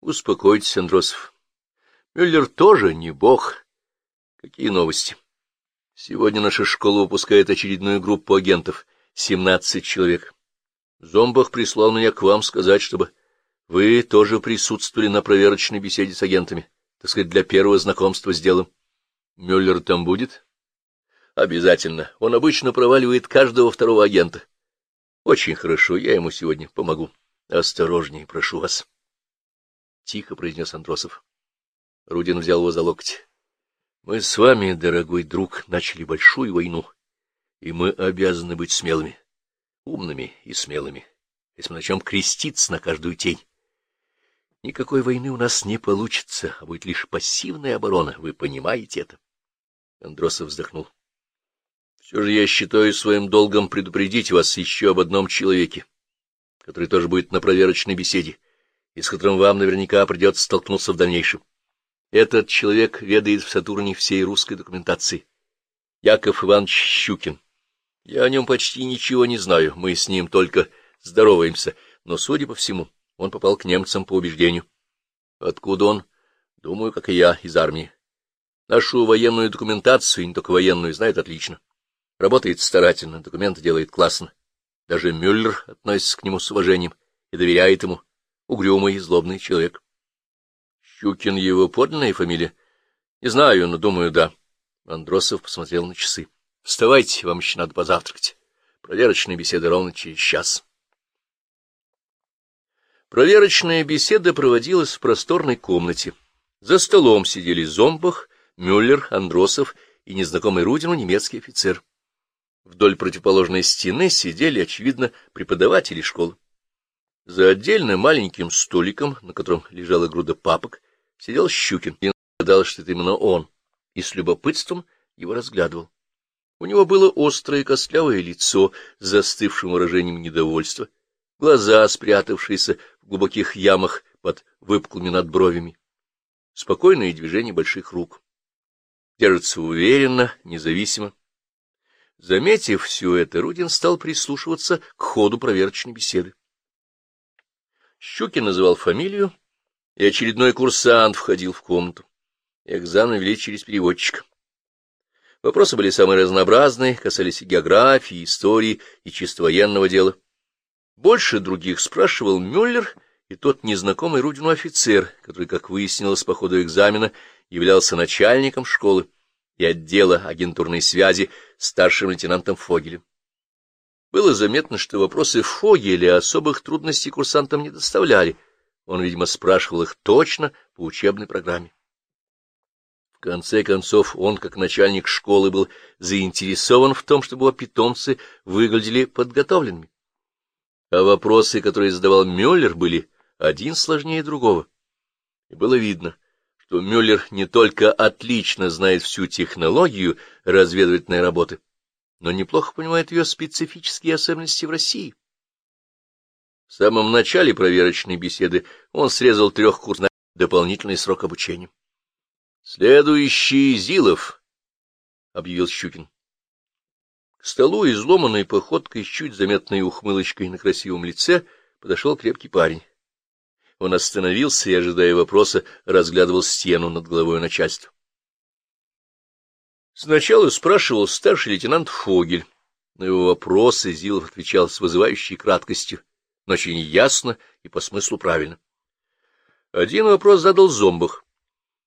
Успокойтесь, Андросов. Мюллер тоже не бог. Какие новости? Сегодня наша школа выпускает очередную группу агентов. Семнадцать человек. Зомбах прислал меня к вам сказать, чтобы вы тоже присутствовали на проверочной беседе с агентами, так сказать, для первого знакомства с делом. Мюллер там будет? Обязательно. Он обычно проваливает каждого второго агента. Очень хорошо, я ему сегодня помогу. Осторожней, прошу вас. Тихо произнес Андросов. Рудин взял его за локоть. Мы с вами, дорогой друг, начали большую войну, и мы обязаны быть смелыми, умными и смелыми, если мы начнем креститься на каждую тень. Никакой войны у нас не получится, а будет лишь пассивная оборона. Вы понимаете это? Андросов вздохнул. Все же я считаю своим долгом предупредить вас еще об одном человеке, который тоже будет на проверочной беседе, и с которым вам наверняка придется столкнуться в дальнейшем. Этот человек ведает в Сатурне всей русской документации. Яков Иванович Щукин. Я о нем почти ничего не знаю, мы с ним только здороваемся, но, судя по всему, он попал к немцам по убеждению. Откуда он? Думаю, как и я, из армии. Нашу военную документацию, не только военную, знает отлично. Работает старательно, документы делает классно. Даже Мюллер относится к нему с уважением и доверяет ему. Угрюмый и злобный человек. Щукин его подлинная фамилия? Не знаю, но думаю, да. Андросов посмотрел на часы. Вставайте, вам еще надо позавтракать. Проверочная беседа ровно через час. Проверочная беседа проводилась в просторной комнате. За столом сидели Зомбах, Мюллер, Андросов и незнакомый Рудину немецкий офицер. Вдоль противоположной стены сидели, очевидно, преподаватели школы. За отдельно маленьким столиком, на котором лежала груда папок, сидел Щукин. И гадал, что это именно он, и с любопытством его разглядывал. У него было острое костлявое лицо с застывшим выражением недовольства, глаза, спрятавшиеся в глубоких ямах под выпуклыми надбровями, спокойные движения больших рук. Держится уверенно, независимо. Заметив все это, Рудин стал прислушиваться к ходу проверочной беседы. Щукин называл фамилию, и очередной курсант входил в комнату. Экзамен вели через переводчика. Вопросы были самые разнообразные, касались и географии, истории, и чисто военного дела. Больше других спрашивал Мюллер и тот незнакомый Рудину офицер, который, как выяснилось по ходу экзамена, являлся начальником школы и отдела агентурной связи старшим лейтенантом Фогелем. Было заметно, что вопросы Фогеля особых трудностей курсантам не доставляли. Он, видимо, спрашивал их точно по учебной программе. В конце концов, он, как начальник школы, был заинтересован в том, чтобы его питомцы выглядели подготовленными а вопросы, которые задавал Мюллер, были один сложнее другого. И было видно, что Мюллер не только отлично знает всю технологию разведывательной работы, но неплохо понимает ее специфические особенности в России. В самом начале проверочной беседы он срезал трех курсов на дополнительный срок обучения. «Следующий Зилов», — объявил Щукин. К столу, изломанной походкой, с чуть заметной ухмылочкой на красивом лице, подошел крепкий парень. Он остановился и, ожидая вопроса, разглядывал стену над головой начальства. Сначала спрашивал старший лейтенант Фогель. На его вопросы Зилов отвечал с вызывающей краткостью, но очень ясно и по смыслу правильно. Один вопрос задал Зомбах.